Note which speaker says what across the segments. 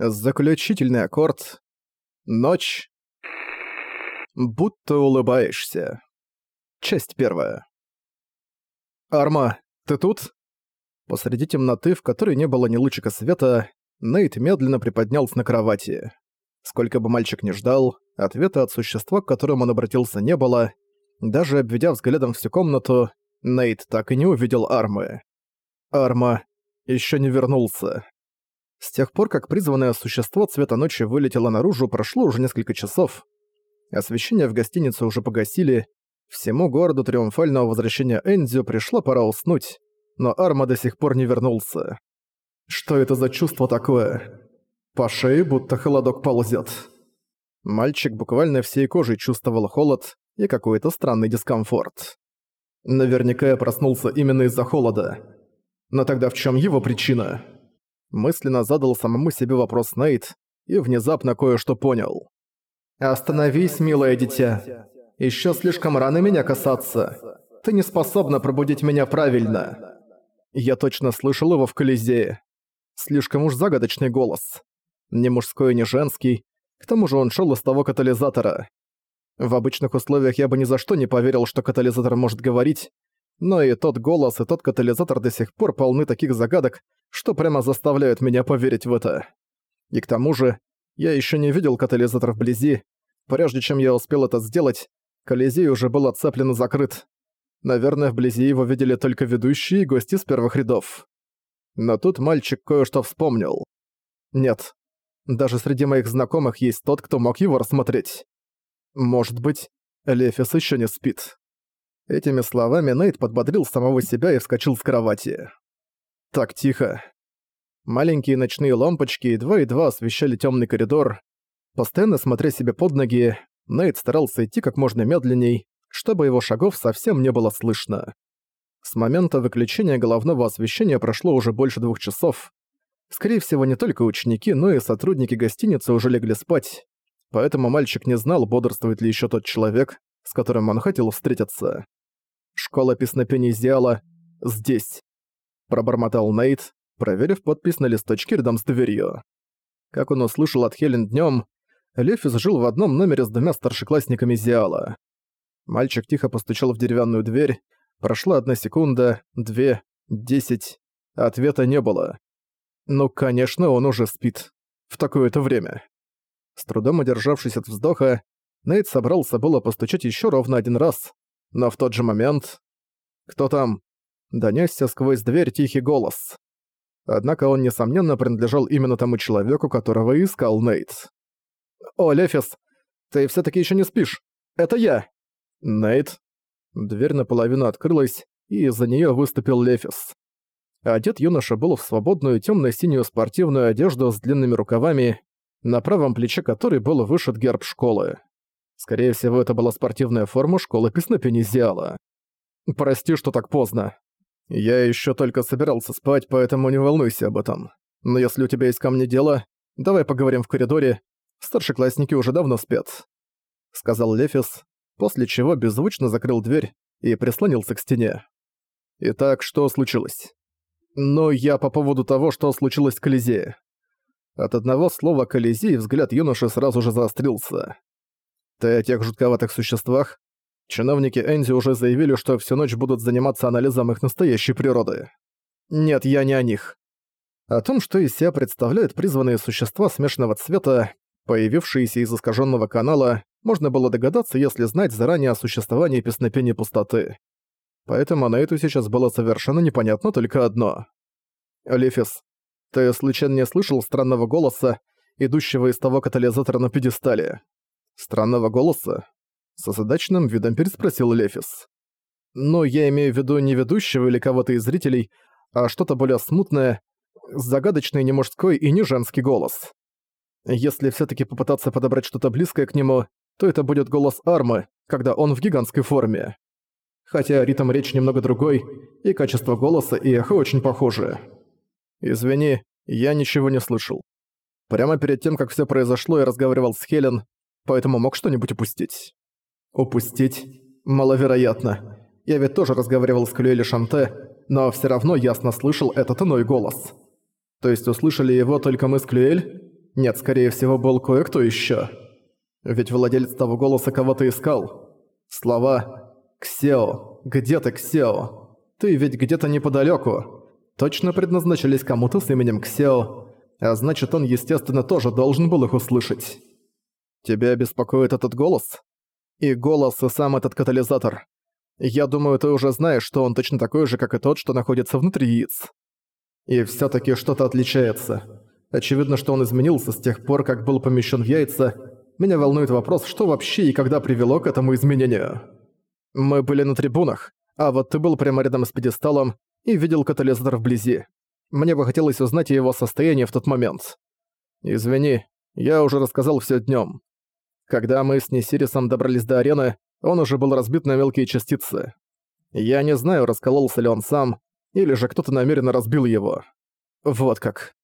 Speaker 1: Заключительный аккорд. Ночь. Будто улыбаешься. Часть первая. «Арма, ты тут?» Посреди темноты, в которой не было ни лучика света, Нейт медленно приподнялся на кровати. Сколько бы мальчик ни ждал, ответа от существа, к которому он обратился, не было. Даже обведя взглядом всю комнату, Нейт так и не увидел Армы. Арма еще не вернулся. С тех пор, как призванное существо цвета ночи вылетело наружу, прошло уже несколько часов. Освещение в гостинице уже погасили. Всему городу триумфального возвращения Энзио пришла пора уснуть, но Арма до сих пор не вернулся. Что это за чувство такое? По шее будто холодок ползет. Мальчик буквально всей кожей чувствовал холод и какой-то странный дискомфорт. Наверняка я проснулся именно из-за холода. Но тогда в чем его причина? Мысленно задал самому себе вопрос Нейт и внезапно кое-что понял. «Остановись, милое дитя. Еще слишком рано меня касаться. Ты не способна пробудить меня правильно». Я точно слышал его в Колизее. Слишком уж загадочный голос. Ни мужской, ни женский. К тому же он шел из того катализатора. В обычных условиях я бы ни за что не поверил, что катализатор может говорить, но и тот голос, и тот катализатор до сих пор полны таких загадок, что прямо заставляют меня поверить в это. И к тому же, я еще не видел катализатор вблизи. Прежде чем я успел это сделать, Колизей уже был отцеплен и закрыт. Наверное, вблизи его видели только ведущие и гости с первых рядов. Но тут мальчик кое-что вспомнил. Нет, даже среди моих знакомых есть тот, кто мог его рассмотреть. Может быть, Лефис еще не спит. Этими словами Нейт подбодрил самого себя и вскочил с кровати. Так тихо. Маленькие ночные лампочки едва-едва освещали темный коридор. Постоянно смотря себе под ноги, Нейт старался идти как можно медленней, чтобы его шагов совсем не было слышно. С момента выключения головного освещения прошло уже больше двух часов. Скорее всего, не только ученики, но и сотрудники гостиницы уже легли спать, поэтому мальчик не знал, бодрствует ли еще тот человек, с которым он хотел встретиться. Школа песнопений Зиала здесь», — пробормотал Нейт, проверив подпись на листочке рядом с дверью. Как он услышал от Хелен днём, Лефис жил в одном номере с двумя старшеклассниками Зиала. Мальчик тихо постучал в деревянную дверь, прошла одна секунда, две, десять, ответа не было. Ну, конечно, он уже спит. В такое-то время. С трудом одержавшись от вздоха, Нейт собрался было постучать ещё ровно один раз, но в тот же момент... «Кто там?» Донёсся сквозь дверь тихий голос. Однако он, несомненно, принадлежал именно тому человеку, которого искал Нейт. «О, Лефис, ты всё-таки ещё не спишь? Это я!» «Нейт?» Дверь наполовину открылась, и из-за неё выступил Лефис. Одет юноша был в свободную тёмно-синюю спортивную одежду с длинными рукавами, на правом плече которой был вышит герб школы. Скорее всего, это была спортивная форма школы Песнопенезиала. «Прости, что так поздно. Я еще только собирался спать, поэтому не волнуйся об этом. Но если у тебя есть ко мне дело, давай поговорим в коридоре. Старшеклассники уже давно спят», — сказал Лефис, после чего беззвучно закрыл дверь и прислонился к стене. «Итак, что случилось?» «Ну, я по поводу того, что случилось в Колизее». От одного слова «Колизей» взгляд юноши сразу же заострился. Ты о тех жутковатых существах? Чиновники Энди уже заявили, что всю ночь будут заниматься анализом их настоящей природы. Нет, я не о них. О том, что из себя представляют призванные существа смешанного цвета, появившиеся из искаженного канала, можно было догадаться, если знать заранее о существовании песнопения пустоты. Поэтому на эту сейчас было совершенно непонятно только одно. Лифис, ты случайно не слышал странного голоса, идущего из того катализатора на пьедестале? Странного голоса? С озадаченным видом переспросил Лефис. Но я имею в виду не ведущего или кого-то из зрителей, а что-то более смутное, загадочный не мужской и не женский голос. Если все таки попытаться подобрать что-то близкое к нему, то это будет голос Армы, когда он в гигантской форме. Хотя ритм речи немного другой, и качество голоса и эхо очень похожи. Извини, я ничего не слышал. Прямо перед тем, как все произошло, я разговаривал с Хелен, поэтому мог что-нибудь упустить. Упустить? Маловероятно. Я ведь тоже разговаривал с Клюэль Шанте, но все равно ясно слышал этот иной голос. То есть услышали его только мы с Клюэль? Нет, скорее всего, был кое-кто ещё. Ведь владелец того голоса кого-то искал. Слова «Ксео, где ты, Ксео? Ты ведь где-то неподалёку». Точно предназначались кому-то с именем Ксео, а значит, он, естественно, тоже должен был их услышать. Тебя беспокоит этот голос? И голос, и сам этот катализатор. Я думаю, ты уже знаешь, что он точно такой же, как и тот, что находится внутри яиц. И всё-таки что-то отличается. Очевидно, что он изменился с тех пор, как был помещен в яйца. Меня волнует вопрос, что вообще и когда привело к этому изменению. Мы были на трибунах, а вот ты был прямо рядом с пьедесталом и видел катализатор вблизи. Мне бы хотелось узнать о его состоянии в тот момент. Извини, я уже рассказал всё днём. Когда мы с Несирисом добрались до арены, он уже был разбит на мелкие частицы. Я не знаю, раскололся ли он сам, или же кто-то намеренно разбил его. Вот как.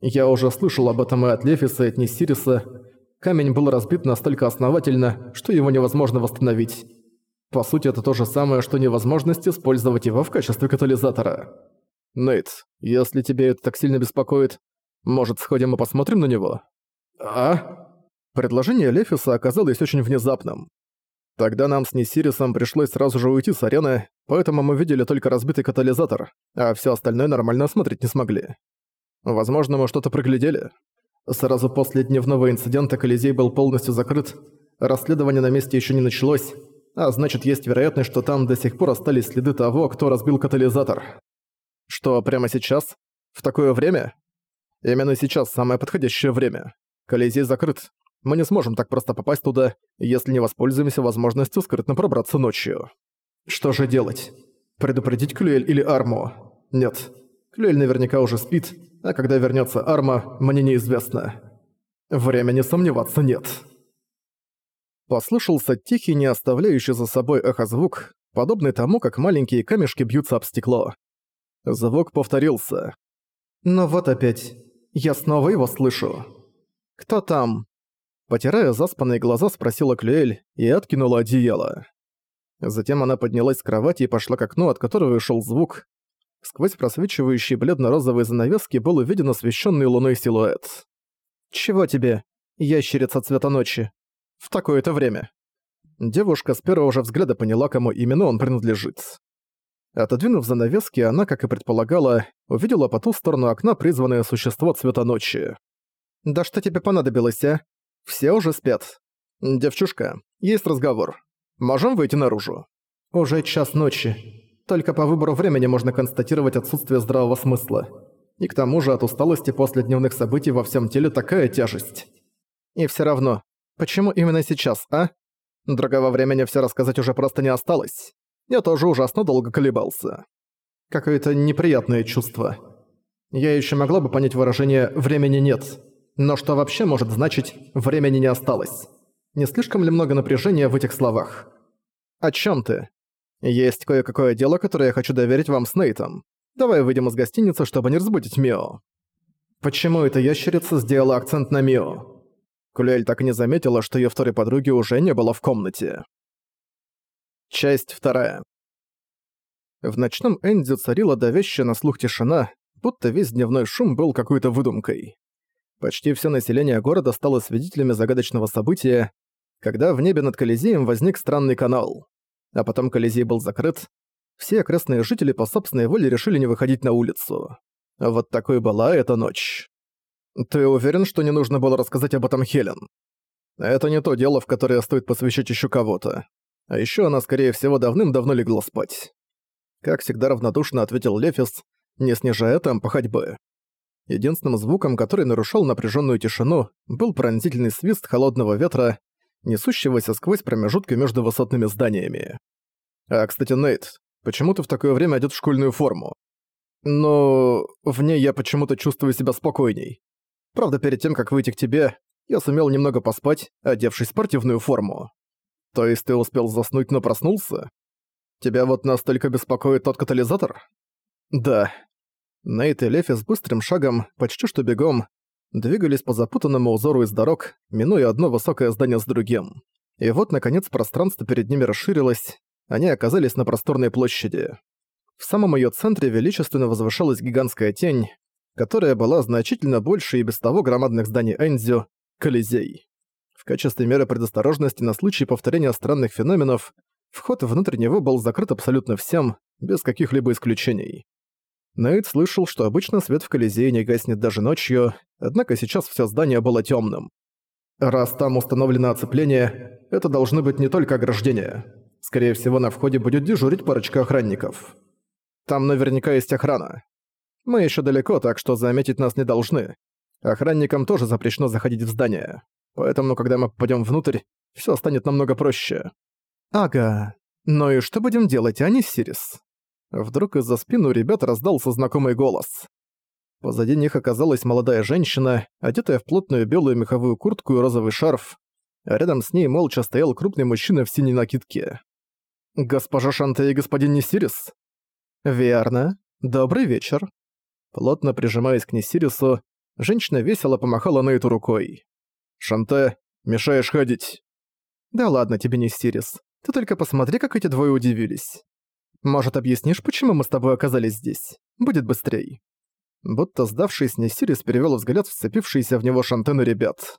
Speaker 1: Я уже слышал об этом и от Лефиса, и от Несириса. Камень был разбит настолько основательно, что его невозможно восстановить. По сути, это то же самое, что невозможность использовать его в качестве катализатора. Нейт, если тебе это так сильно беспокоит, может, сходим и посмотрим на него? А? Предложение Лефиса оказалось очень внезапным. Тогда нам с Несирисом пришлось сразу же уйти с арены, поэтому мы видели только разбитый катализатор, а все остальное нормально осмотреть не смогли. Возможно, мы что-то проглядели. Сразу после дневного инцидента Колизей был полностью закрыт, расследование на месте еще не началось, а значит, есть вероятность, что там до сих пор остались следы того, кто разбил катализатор. Что, прямо сейчас? В такое время? Именно сейчас самое подходящее время. Колизей закрыт, мы не сможем так просто попасть туда, если не воспользуемся возможностью скрытно пробраться ночью. Что же делать? Предупредить Клюэль или Арму? Нет. Клюэль наверняка уже спит, а когда вернется Арма, мне неизвестно. Времени сомневаться нет. Послышался тихий, не оставляющий за собой эхозвук, подобный тому, как маленькие камешки бьются об стекло. Звук повторился. Но «Ну вот опять. Я снова его слышу. «Кто там?» Потирая заспанные глаза, спросила Клюэль и откинула одеяло. Затем она поднялась с кровати и пошла к окну, от которого шел звук. Сквозь просвечивающие бледно-розовые занавески был увиден освещенный луной силуэт. «Чего тебе, ящерица цвета ночи? В такое-то время?» Девушка с первого же взгляда поняла, кому именно он принадлежит. Отодвинув занавески, она, как и предполагала, увидела по ту сторону окна призванное существо цвета ночи. «Да что тебе понадобилось, а? Все уже спят. Девчушка, есть разговор. Можем выйти наружу? Уже час ночи. Только по выбору времени можно констатировать отсутствие здравого смысла. И к тому же от усталости после дневных событий во всем теле такая тяжесть. И все равно, почему именно сейчас, а? Другого времени все рассказать уже просто не осталось. Я тоже ужасно долго колебался. Какое-то неприятное чувство. Я еще могла бы понять выражение «времени нет», но что вообще может значить «времени не осталось»? Не слишком ли много напряжения в этих словах? О чем ты? Есть кое-какое дело, которое я хочу доверить вам с Нейтом. Давай выйдем из гостиницы, чтобы не разбудить Мио. Почему эта ящерица сделала акцент на Мио? Кулель так и не заметила, что ее второй подруги уже не было в комнате. Часть вторая. В ночном Энди царила давящая на слух тишина, будто весь дневной шум был какой-то выдумкой. Почти все население города стало свидетелями загадочного события, когда в небе над Колизеем возник странный канал. А потом Колизей был закрыт. Все окрестные жители по собственной воле решили не выходить на улицу. Вот такой была эта ночь. Ты уверен, что не нужно было рассказать об этом Хелен? Это не то дело, в которое стоит посвящать еще кого-то. А еще она, скорее всего, давным-давно легла спать. Как всегда равнодушно ответил Лефис, не снижая темпа ходьбы. Единственным звуком, который нарушал напряженную тишину, был пронзительный свист холодного ветра, несущегося сквозь промежутки между высотными зданиями. «А, кстати, Нейт, почему ты в такое время одет в школьную форму?» «Ну, в ней я почему-то чувствую себя спокойней. Правда, перед тем, как выйти к тебе, я сумел немного поспать, одевшись в спортивную форму. То есть ты успел заснуть, но проснулся? Тебя вот настолько беспокоит тот катализатор?» «Да», Нейт и Лефи с быстрым шагом, почти что бегом, двигались по запутанному узору из дорог, минуя одно высокое здание с другим. И вот, наконец, пространство перед ними расширилось, они оказались на просторной площади. В самом её центре величественно возвышалась гигантская тень, которая была значительно больше и без того громадных зданий Энзю, Колизей. В качестве меры предосторожности на случай повторения странных феноменов, вход внутрь него был закрыт абсолютно всем, без каких-либо исключений. Нейт слышал, что обычно свет в Колизее не гаснет даже ночью, однако сейчас все здание было темным. Раз там установлено оцепление, это должны быть не только ограждения. Скорее всего, на входе будет дежурить парочка охранников. Там наверняка есть охрана. Мы еще далеко, так что заметить нас не должны. Охранникам тоже запрещено заходить в здание. Поэтому, когда мы попадем внутрь, все станет намного проще. Ага. Ну и что будем делать, а не Сирис? Вдруг из-за спину ребят раздался знакомый голос. Позади них оказалась молодая женщина, одетая в плотную белую меховую куртку и розовый шарф, а рядом с ней молча стоял крупный мужчина в синей накидке. «Госпожа Шанте и господин Несирис?» «Верно. Добрый вечер». Плотно прижимаясь к Несирису, женщина весело помахала на эту рукой. «Шанте, мешаешь ходить». «Да ладно тебе, Несирис. Ты только посмотри, как эти двое удивились. Может, объяснишь, почему мы с тобой оказались здесь? Будет быстрей». Будто сдавшись, Несирис перевёл взгляд в сцепившиеся в него шантены ребят.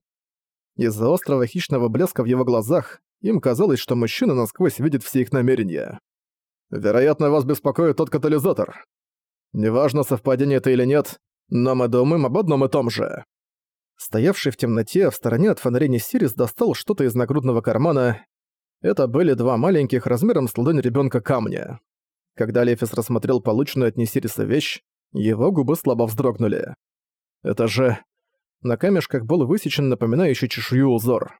Speaker 1: Из-за острого хищного блеска в его глазах им казалось, что мужчина насквозь видит все их намерения. «Вероятно, вас беспокоит тот катализатор. Неважно, совпадение это или нет, но мы думаем об одном и том же». Стоявший в темноте, в стороне от фонарей Несирис достал что-то из нагрудного кармана. Это были два маленьких, размером с ладонь ребёнка камня. Когда Лефис рассмотрел полученную от Несириса вещь, его губы слабо вздрогнули. Это же... На камешках был высечен напоминающий чешую узор.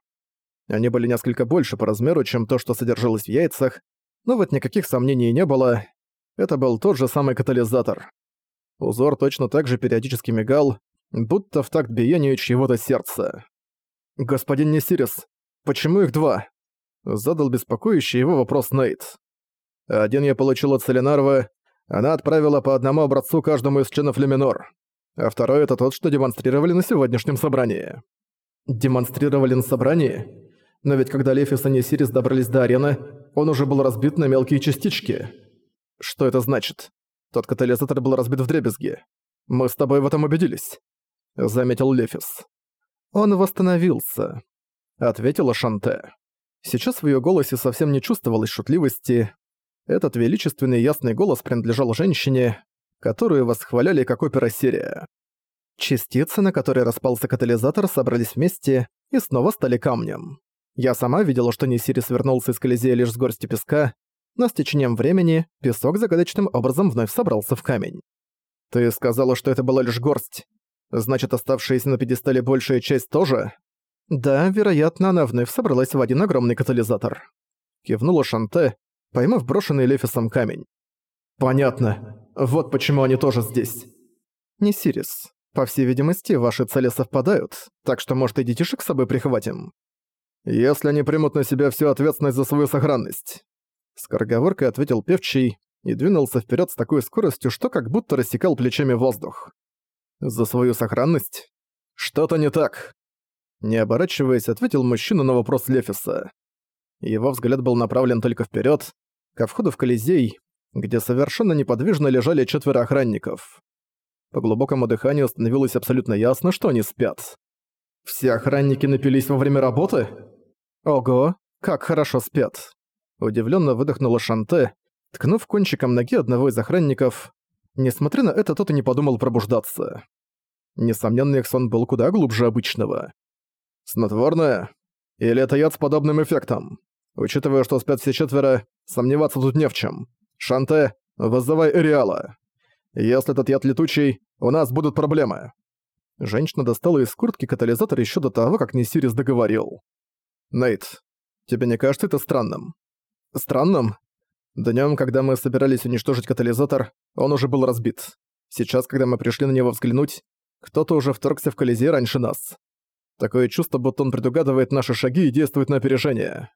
Speaker 1: Они были несколько больше по размеру, чем то, что содержалось в яйцах, но вот никаких сомнений не было. Это был тот же самый катализатор. Узор точно так же периодически мигал, будто в такт биению чьего-то сердца. «Господин Несирис, почему их два?» Задал беспокоящий его вопрос Нейт. «Один я получил от Селенарова, она отправила по одному образцу каждому из членов Люминор. А второй — это тот, что демонстрировали на сегодняшнем собрании. Демонстрировали на собрании? Но ведь когда Лефис и Несирис добрались до арены, он уже был разбит на мелкие частички. Что это значит? Тот катализатор был разбит в дребезги. Мы с тобой в этом убедились, — заметил Лефис. Он восстановился, — ответила Шанте. Сейчас в её голосе совсем не чувствовалось шутливости, этот величественный ясный голос принадлежал женщине, которую восхваляли как опера-серия. Частицы, на которые распался катализатор, собрались вместе и снова стали камнем. Я сама видела, что Несирис вернулся из Колизея лишь с горсти песка, но с течением времени песок загадочным образом вновь собрался в камень. Ты сказала, что это была лишь горсть. Значит, оставшаяся на пьедестале большая часть тоже? Да, вероятно, она вновь собралась в один огромный катализатор. Кивнула Шанте, поймав брошенный Лефисом камень. «Понятно. Вот почему они тоже здесь». «Не Сирис. По всей видимости, ваши цели совпадают, так что, может, и детишек с собой прихватим?» «Если они примут на себя всю ответственность за свою сохранность». Скороговоркой ответил Певчий и двинулся вперед с такой скоростью, что как будто рассекал плечами воздух. «За свою сохранность? Что-то не так». Не оборачиваясь, ответил мужчина на вопрос Лефиса. Его взгляд был направлен только вперед, ко входу в Колизей, где совершенно неподвижно лежали четверо охранников. По глубокому дыханию становилось абсолютно ясно, что они спят. «Все охранники напились во время работы?» «Ого, как хорошо спят!» Удивленно выдохнула Шанте, ткнув кончиком ноги одного из охранников. Несмотря на это, тот и не подумал пробуждаться. Несомненно, их сон был куда глубже обычного. «Снотворное? Или это яд с подобным эффектом?» Учитывая, что спят все четверо, сомневаться тут не в чем. Шанте, вызывай Эриала. Если этот яд летучий, у нас будут проблемы». Женщина достала из куртки катализатор еще до того, как Несирис договорил. «Нейт, тебе не кажется это странным?» «Странным?» Днём, когда мы собирались уничтожить катализатор, он уже был разбит. Сейчас, когда мы пришли на него взглянуть, кто-то уже вторгся в Колизей раньше нас. Такое чувство, будто он предугадывает наши шаги и действует на опережение.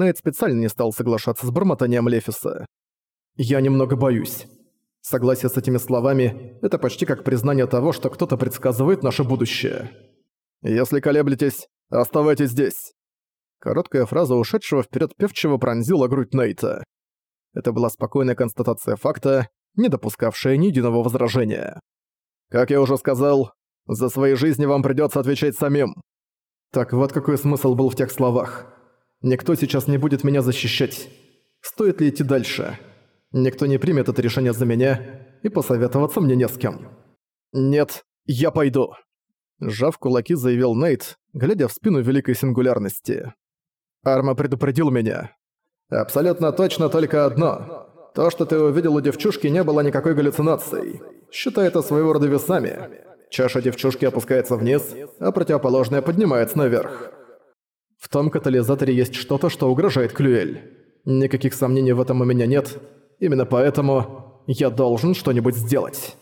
Speaker 1: Найт специально не стал соглашаться с бормотанием Лефиса. «Я немного боюсь». Согласие с этими словами – это почти как признание того, что кто-то предсказывает наше будущее. «Если колеблетесь, оставайтесь здесь». Короткая фраза ушедшего вперед певчего пронзила грудь Нейта. Это была спокойная констатация факта, не допускавшая ни единого возражения. Как я уже сказал, за свои жизни вам придётся отвечать самим. Так вот какой смысл был в тех словах. Никто сейчас не будет меня защищать. Стоит ли идти дальше? Никто не примет это решение за меня, и посоветоваться мне не с кем. Нет, я пойду. Сжав кулаки, заявил Нейт, глядя в спину великой сингулярности. Арма предупредил меня. Абсолютно точно только одно. То, что ты увидел у девчушки, не было никакой галлюцинацией. Считай это своего рода весами. Чаша девчушки опускается вниз, а противоположная поднимается наверх. В том катализаторе есть что-то, что угрожает Клюэль. Никаких сомнений в этом у меня нет. Именно поэтому я должен что-нибудь сделать.